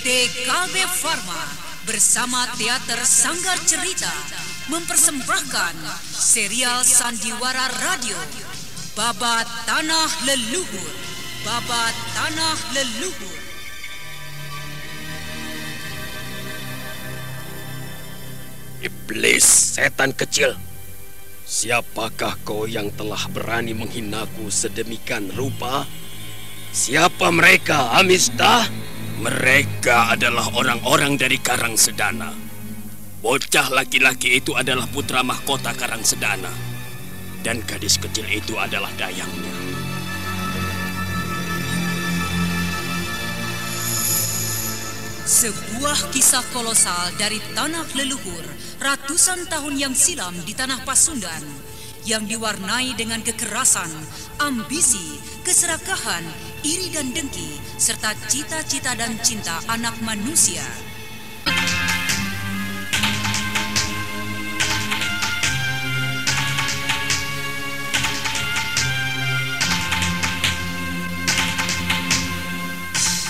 PT KB Pharma bersama Teater Sanggar Cerita mempersembahkan serial Sandiwara Radio Babat Tanah Leluhur Babat Tanah Leluhur Iblis, setan kecil. Siapakah kau yang telah berani menghinaku sedemikian rupa? Siapa mereka, Amistah? Mereka adalah orang-orang dari Karang Sedana. Bocah laki-laki itu adalah putra mahkota Karang Sedana. Dan gadis kecil itu adalah dayangnya. Sebuah kisah kolosal dari tanah leluhur ratusan tahun yang silam di tanah Pasundan yang diwarnai dengan kekerasan, ambisi, keserakahan, iri dan dengki, serta cita-cita dan cinta anak manusia.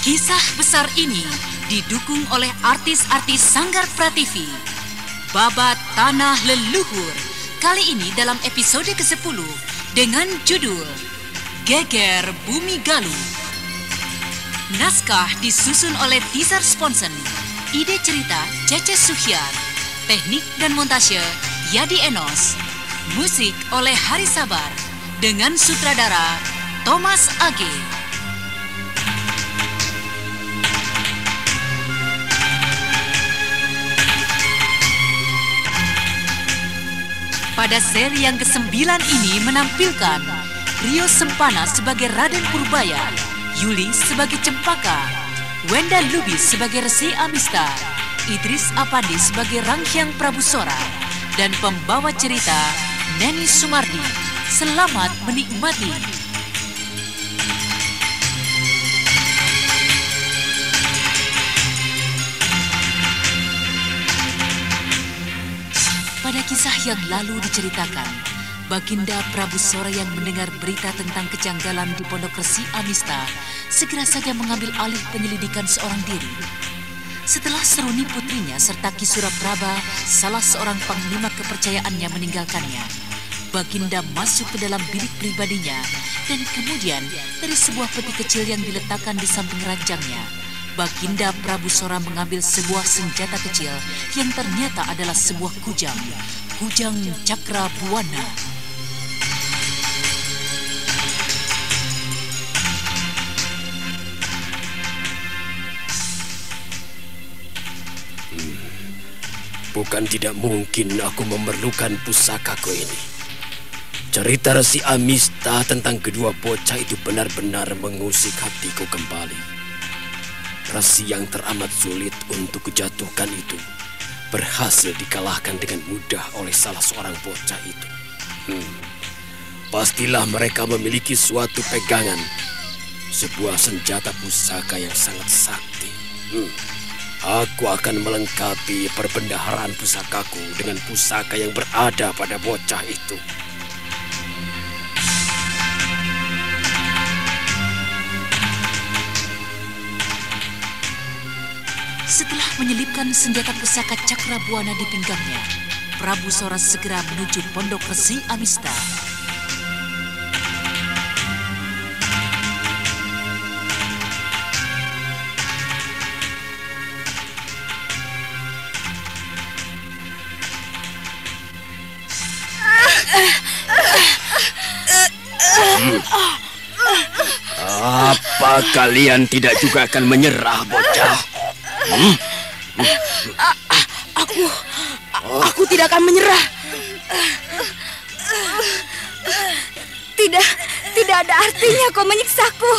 Kisah besar ini didukung oleh artis-artis Sanggar Prativi. Babat Tanah Leluhur kali ini dalam episode ke-10 dengan judul Geger Bumi Galuh. Naskah disusun oleh Tizar Sponsen. Ide cerita Cece Suhyar. Teknik dan montase Yadi Enos. Musik oleh Hari Sabar dengan sutradara Thomas Age. Pada seri yang ke-9 ini menampilkan Rio Sempana sebagai Raden Purbaya, Yuli sebagai Cempaka, Wenda Lubis sebagai Resi Amista, Idris Apandi sebagai Ranghyang Prabu Sora, dan pembawa cerita Neni Sumardi. Selamat menikmati. Pada kisah yang lalu diceritakan, Baginda Prabu Sora yang mendengar berita tentang kejanggalan di Pondok Resi Amista segera saja mengambil alih penyelidikan seorang diri. Setelah Seruni putrinya serta Kisura Praba, salah seorang panglima kepercayaannya meninggalkannya, Baginda masuk ke dalam bilik pribadinya dan kemudian dari sebuah peti kecil yang diletakkan di samping ranjangnya, Baginda Prabu Sora mengambil sebuah senjata kecil yang ternyata adalah sebuah kujang. Kujang Cakra Buana. Bukan tidak mungkin aku memerlukan pusakaku ini. Cerita Resi Amista tentang kedua bocah itu benar-benar mengusik hatiku kembali. Resi yang teramat sulit untuk kujatuhkan itu berhasil dikalahkan dengan mudah oleh salah seorang bocah itu. Hmm. Pastilah mereka memiliki suatu pegangan, sebuah senjata pusaka yang sangat sakti. Hmm. Aku akan melengkapi perbendaharaan pusakaku dengan pusaka yang berada pada bocah itu. Setelah menyelipkan senjata pusaka Cakra Buana di pinggangnya, Prabu Sora segera menuju Pondok Resi Amista. Apa kalian tidak juga akan menyerah, bocah? Hmm? Aku, aku tidak akan menyerah. Tidak, tidak ada artinya kau menyiksaku.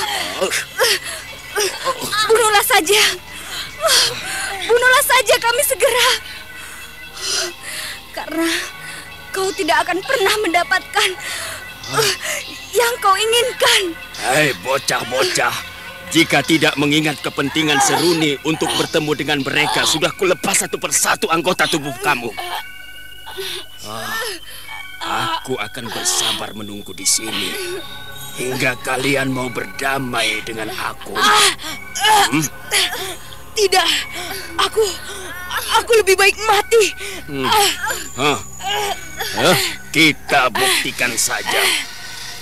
Bunuhlah saja. Bunuhlah saja kami segera. Karena kau tidak akan pernah mendapatkan yang kau inginkan. Hei, bocah-bocah. Jika tidak mengingat kepentingan Seruni untuk bertemu dengan mereka, sudah kulepas satu persatu anggota tubuh kamu. Ah, aku akan bersabar menunggu di sini hingga kalian mau berdamai dengan aku. Hmm? Tidak, aku aku lebih baik mati. Hmm. Huh. Huh? Kita buktikan saja.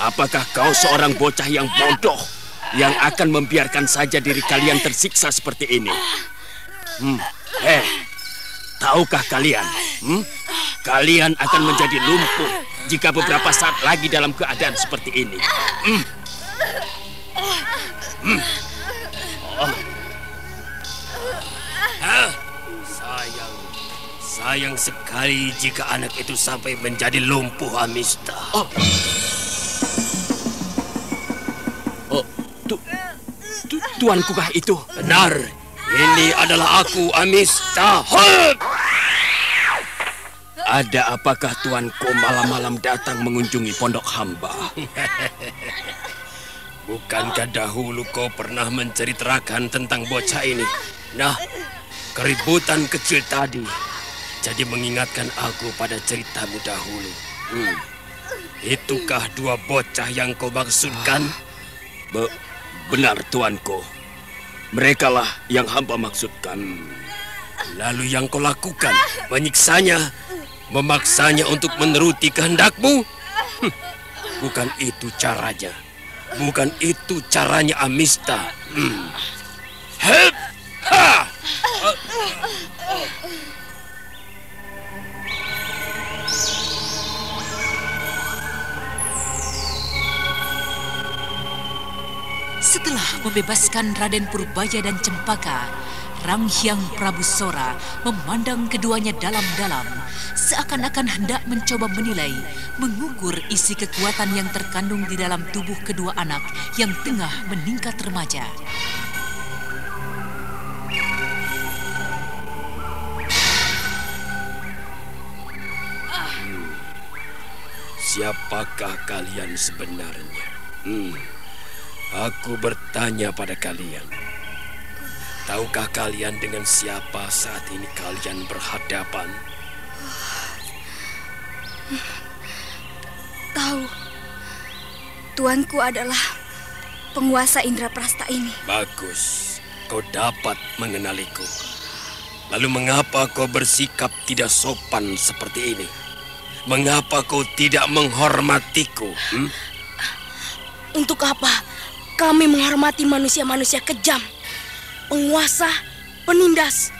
Apakah kau seorang bocah yang bodoh yang akan membiarkan saja diri kalian tersiksa seperti ini? Hmm. Eh, tahukah kalian? Hmm? Kalian akan menjadi lumpuh jika beberapa saat lagi dalam keadaan seperti ini. Hmm. Hmm. Oh. Hah? Sayang, sayang sekali jika anak itu sampai menjadi lumpuh, Amista. Oh, tu, tuankukah itu? Benar, ini adalah aku, Amista. Hup! Ada apakah tuanku malam-malam datang mengunjungi pondok hamba? Bukankah dahulu kau pernah menceritakan tentang bocah ini? Nah, keributan kecil tadi jadi mengingatkan aku pada ceritamu dahulu. Hmm. Itukah dua bocah yang kau maksudkan? Be benar, tuanku. Merekalah yang hamba maksudkan. Lalu yang kau lakukan, menyiksanya, Memaksanya untuk meneruti kehendakmu? Hm, bukan itu caranya. Bukan itu caranya Amista. Hmm. Hep! Membebaskan Raden Purbaya dan Cempaka, Rang Hyang Prabu Sora memandang keduanya dalam-dalam, seakan-akan hendak mencoba menilai, mengukur isi kekuatan yang terkandung di dalam tubuh kedua anak yang tengah meningkat remaja. Hmm. Siapakah kalian sebenarnya? Hmm. Aku bertanya pada kalian. Tahukah kalian dengan siapa saat ini kalian berhadapan? Tahu. Tuanku adalah penguasa Indra Prasta ini. Bagus. Kau dapat mengenaliku. Lalu mengapa kau bersikap tidak sopan seperti ini? Mengapa kau tidak menghormatiku? Hmm? Untuk apa kami menghormati manusia-manusia kejam? penguasa, penindas.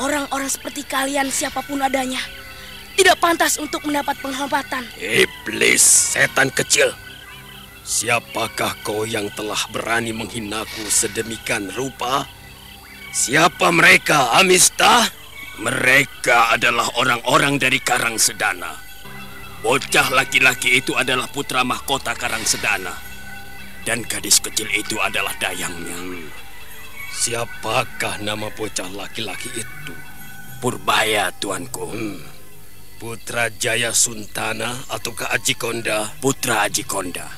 Orang-orang seperti kalian siapa pun adanya tidak pantas untuk mendapat penghormatan. Iblis, setan kecil. Siapakah kau yang telah berani menghinaku sedemikian rupa? Siapa mereka, Amista? Mereka adalah orang-orang dari Karang Sedana. Bocah laki-laki itu adalah putra mahkota Karang Sedana. Dan gadis kecil itu adalah dayangnya. Hmm. Siapakah nama bocah laki-laki itu? Purbaya, tuanku. Hmm. Putra Jaya Suntana ataukah Aji Konda? Putra Aji Konda.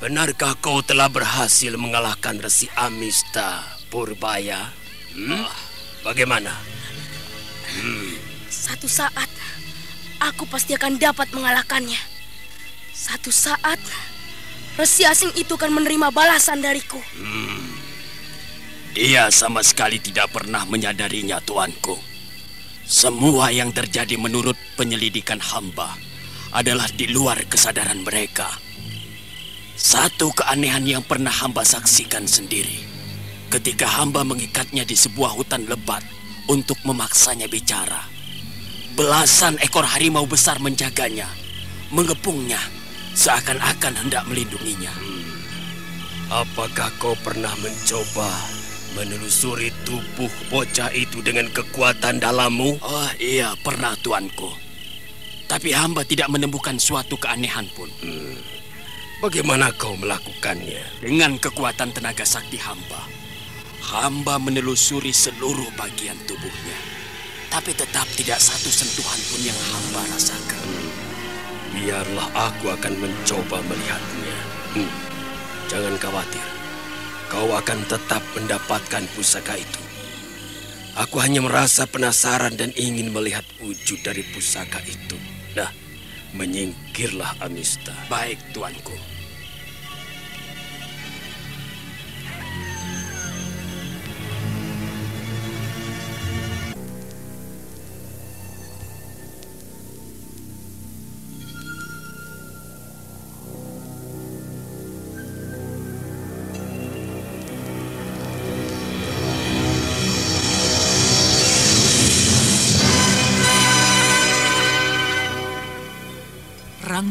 Benarkah kau telah berhasil mengalahkan Resi Amista, Purbaya? Hmm? Ah, bagaimana? Hmm. Satu saat, aku pasti akan dapat mengalahkannya. Satu saat, Resi asing itu akan menerima balasan dariku. Hmm. Dia sama sekali tidak pernah menyadarinya, tuanku. Semua yang terjadi menurut penyelidikan hamba adalah di luar kesadaran mereka. Satu keanehan yang pernah hamba saksikan sendiri. Ketika hamba mengikatnya di sebuah hutan lebat untuk memaksanya bicara. Belasan ekor harimau besar menjaganya, mengepungnya, seakan-akan hendak melindunginya. Hmm. Apakah kau pernah mencoba menelusuri tubuh bocah itu dengan kekuatan dalammu? Oh iya, pernah tuanku. Tapi hamba tidak menemukan suatu keanehan pun. Hmm. Bagaimana kau melakukannya? Dengan kekuatan tenaga sakti hamba. Hamba menelusuri seluruh bagian tubuhnya. Tapi tetap tidak satu sentuhan pun yang hamba rasakan. Hmm. Biarlah aku akan mencoba melihatnya. Hmm. Jangan khawatir kau akan tetap mendapatkan pusaka itu. Aku hanya merasa penasaran dan ingin melihat wujud dari pusaka itu. Nah, menyingkirlah Amista. Baik, tuanku.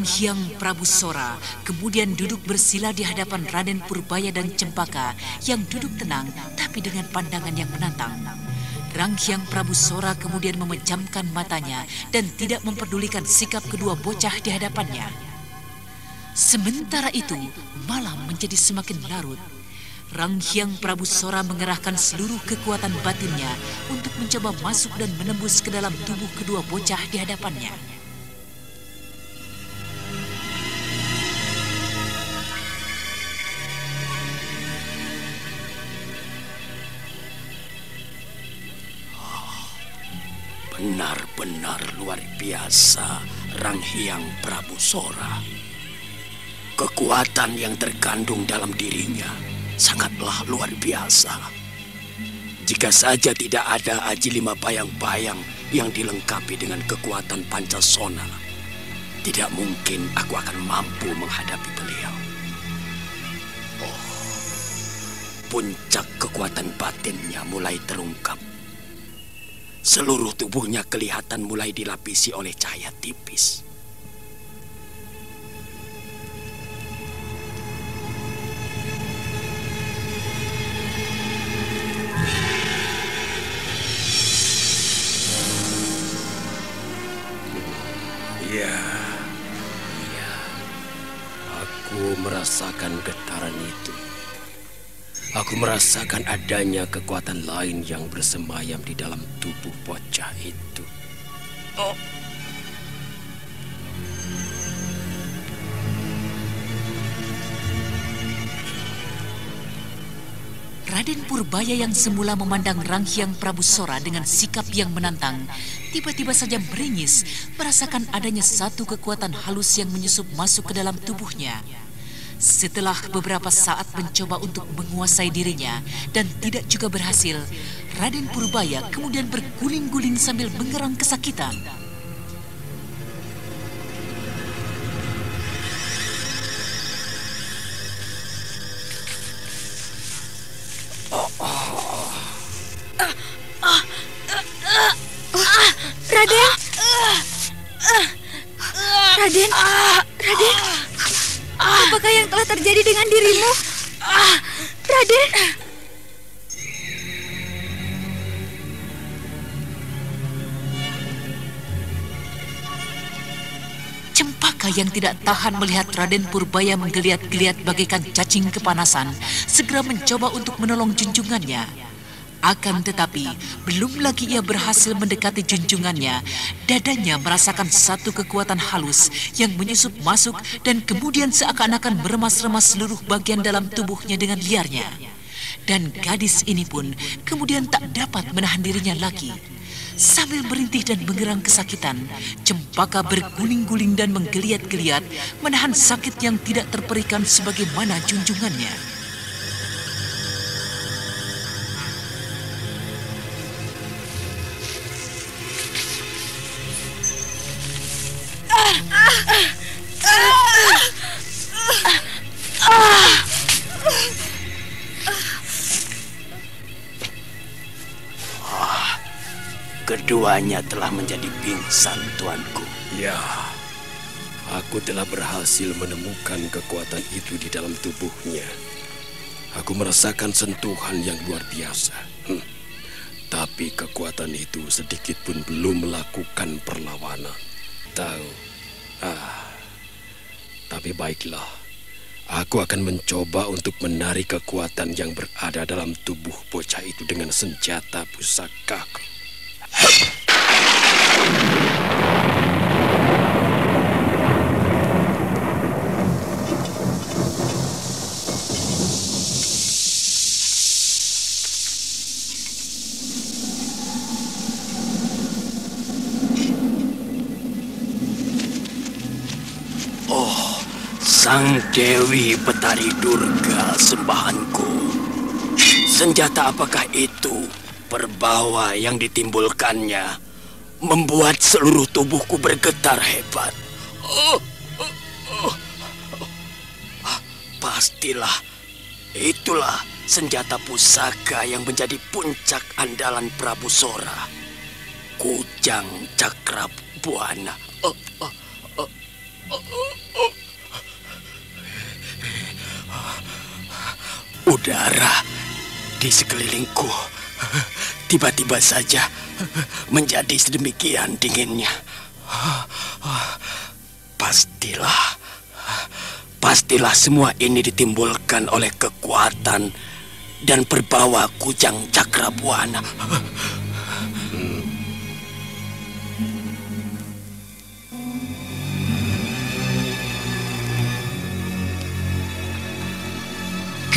Hyang Prabu Sora kemudian duduk bersila di hadapan Raden Purbaya dan Cempaka yang duduk tenang tapi dengan pandangan yang menantang. Rang Hyang Prabu Sora kemudian memejamkan matanya dan tidak memperdulikan sikap kedua bocah di hadapannya. Sementara itu, malam menjadi semakin larut. Rang Hyang Prabu Sora mengerahkan seluruh kekuatan batinnya untuk mencoba masuk dan menembus ke dalam tubuh kedua bocah di hadapannya. Benar-benar luar biasa Rang Hyang Prabu Sora. Kekuatan yang terkandung dalam dirinya sangatlah luar biasa. Jika saja tidak ada aji lima bayang-bayang yang dilengkapi dengan kekuatan pancasona, tidak mungkin aku akan mampu menghadapi beliau. Oh, puncak kekuatan batinnya mulai terungkap. Seluruh tubuhnya kelihatan mulai dilapisi oleh cahaya tipis. Ya, ya. Aku merasakan getaran itu. Aku merasakan adanya kekuatan lain yang bersemayam di dalam tubuh bocah itu. Oh. Raden Purbaya yang semula memandang Rang Hyang Prabu Sora dengan sikap yang menantang, tiba-tiba saja meringis merasakan adanya satu kekuatan halus yang menyusup masuk ke dalam tubuhnya. Setelah beberapa saat mencoba untuk menguasai dirinya dan tidak juga berhasil, Raden Purbaya kemudian berguling-guling sambil mengerang kesakitan. Tahan melihat Raden Purbaya menggeliat-geliat bagaikan cacing kepanasan, segera mencoba untuk menolong junjungannya. Akan tetapi, belum lagi ia berhasil mendekati junjungannya, dadanya merasakan satu kekuatan halus yang menyusup masuk dan kemudian seakan-akan meremas-remas seluruh bagian dalam tubuhnya dengan liarnya. Dan gadis ini pun kemudian tak dapat menahan dirinya lagi. Sambil merintih dan mengerang kesakitan, Cempaka berguling-guling dan menggeliat-geliat, menahan sakit yang tidak terperikan sebagaimana junjungannya. Keduanya telah menjadi pingsan, tuanku. Ya, aku telah berhasil menemukan kekuatan itu di dalam tubuhnya. Aku merasakan sentuhan yang luar biasa. Hmm. Tapi kekuatan itu sedikit pun belum melakukan perlawanan. Tahu? Ah, tapi baiklah. Aku akan mencoba untuk menarik kekuatan yang berada dalam tubuh bocah itu dengan senjata pusakaku. Oh, Sang Dewi Petari Durga sembahanku. Senjata apakah itu? perbawa yang ditimbulkannya membuat seluruh tubuhku bergetar hebat. Oh, oh, oh, Pastilah, itulah senjata pusaka yang menjadi puncak andalan Prabu Sora. Kujang Cakrab Buana. Oh, oh, oh, oh, oh. Udara di sekelilingku tiba-tiba saja menjadi sedemikian dinginnya. Pastilah, pastilah semua ini ditimbulkan oleh kekuatan dan perbawa kujang cakrabuana.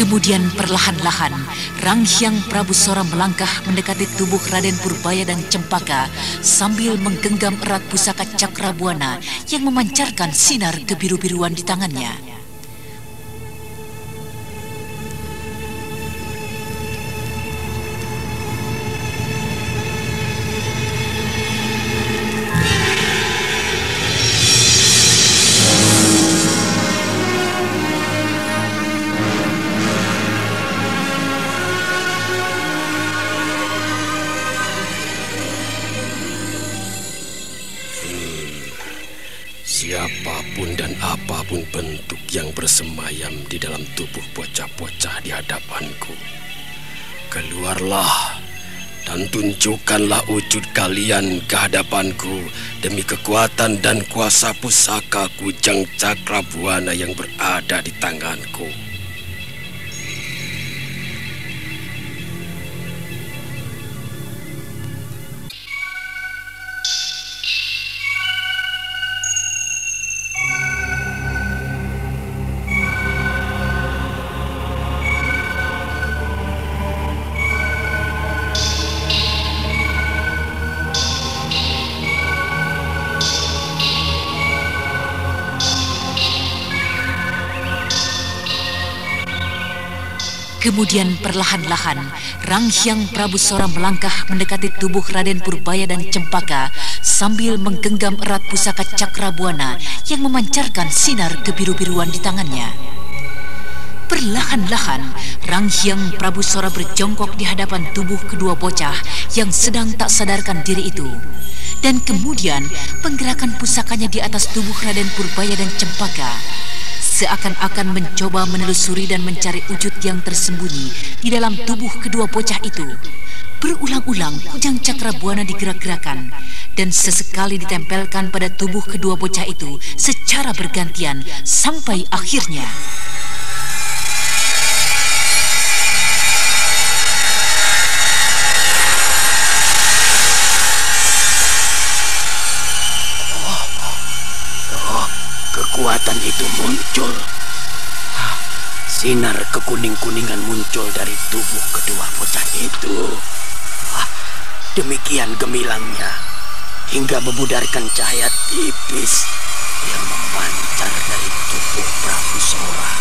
Kemudian perlahan-lahan, Ranghyang Prabu Sora melangkah mendekati tubuh Raden Purbaya dan Cempaka sambil menggenggam erat pusaka Cakrabuana yang memancarkan sinar kebiru-biruan di tangannya. Tunjukkanlah wujud kalian ke hadapanku demi kekuatan dan kuasa pusaka kujang cakrabuana yang berada di tanganku. Kemudian perlahan-lahan, Ranghyang Prabu Sora melangkah mendekati tubuh Raden Purbaya dan Cempaka sambil menggenggam erat pusaka Cakrabuana yang memancarkan sinar kebiru-biruan di tangannya. Perlahan-lahan, Ranghyang Prabu Sora berjongkok di hadapan tubuh kedua bocah yang sedang tak sadarkan diri itu. Dan kemudian, penggerakan pusakanya di atas tubuh Raden Purbaya dan Cempaka seakan-akan mencoba menelusuri dan mencari wujud yang tersembunyi di dalam tubuh kedua bocah itu. Berulang-ulang kujang cakrabuana digerak-gerakan dan sesekali ditempelkan pada tubuh kedua bocah itu secara bergantian sampai akhirnya. Kekuatan itu muncul. Sinar kekuning-kuningan muncul dari tubuh kedua bocah itu. Demikian gemilangnya hingga memudarkan cahaya tipis yang memancar dari tubuh Prabu Sora.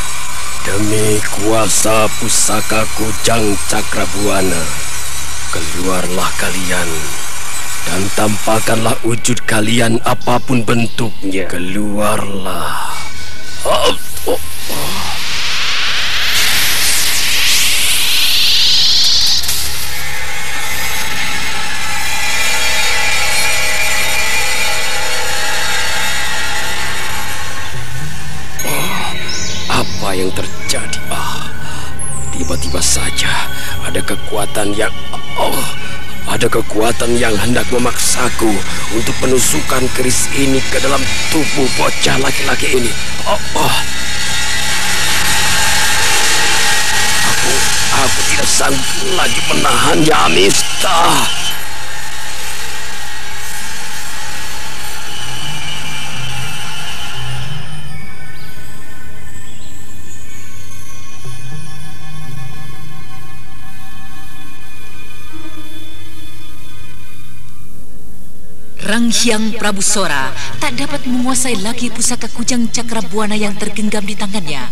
Demi kuasa pusaka kujang cakrabuana, keluarlah kalian dan tampakkanlah wujud kalian apa pun bentuknya. Keluarlah. Oh, oh, oh. apa yang terjadi? Ah, tiba-tiba saja ada kekuatan yang ada kekuatan yang hendak memaksaku untuk menusukkan keris ini ke dalam tubuh bocah laki-laki ini. Oh, oh. Aku, aku tidak sanggup lagi menahannya, Amista. Ranghyang Prabu Sora tak dapat menguasai lagi pusaka kujang cakrabuana yang tergenggam di tangannya.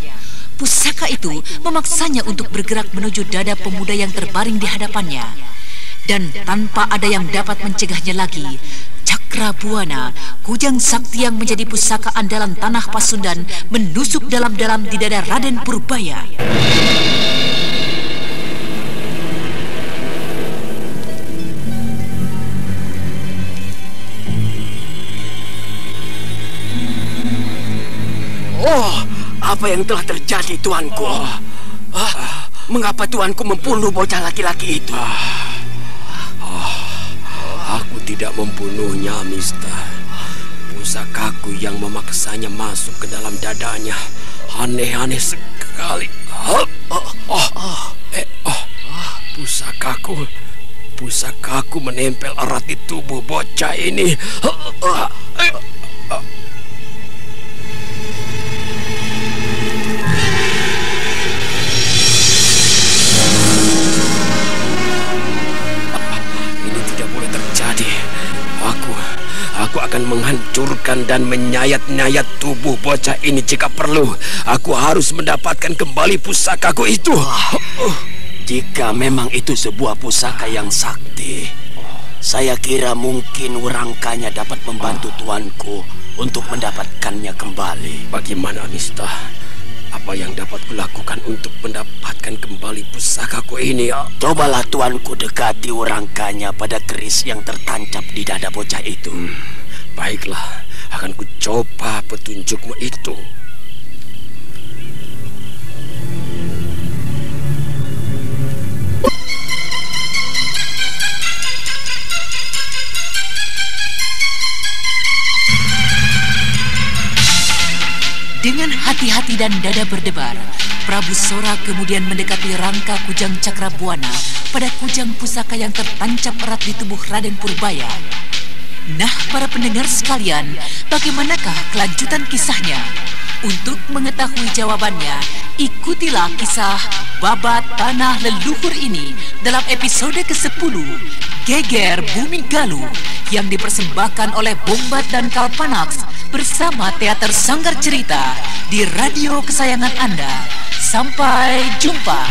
Pusaka itu memaksanya untuk bergerak menuju dada pemuda yang terbaring di hadapannya. Dan tanpa ada yang dapat mencegahnya lagi, Cakrabuana, kujang sakti yang menjadi pusaka andalan tanah Pasundan, menusuk dalam-dalam di dada Raden Purbaya. Apa yang telah terjadi, tuanku? Oh, ah, Mengapa tuanku membunuh bocah laki-laki itu? Ah, ah, aku tidak membunuhnya, Mister. Pusakaku yang memaksanya masuk ke dalam dadanya. Aneh-aneh sekali. Oh, oh, oh, eh, oh, pusakaku. Pusakaku menempel erat di tubuh bocah ini. Oh, eh, akan menghancurkan dan menyayat-nyayat tubuh bocah ini jika perlu. Aku harus mendapatkan kembali pusakaku itu. Oh, jika memang itu sebuah pusaka yang sakti, saya kira mungkin Wurangkanya dapat membantu tuanku untuk mendapatkannya kembali. Bagaimana, Mista? Apa yang dapat kulakukan untuk mendapatkan kembali pusakaku ini? Cobalah tuanku dekati Wurangkanya pada keris yang tertancap di dada bocah itu. Hmm. Baiklah, akan ku coba petunjukmu itu. Dengan hati-hati dan dada berdebar, Prabu Sora kemudian mendekati rangka kujang Cakrabuana pada kujang pusaka yang tertancap erat di tubuh Raden Purbaya. Nah, para pendengar sekalian, bagaimanakah kelanjutan kisahnya? Untuk mengetahui jawabannya, ikutilah kisah Babat Tanah Leluhur ini dalam episode ke-10, Geger Bumi Galuh, yang dipersembahkan oleh Bombat dan Kalpanax bersama Teater Sanggar Cerita di radio kesayangan Anda. Sampai jumpa.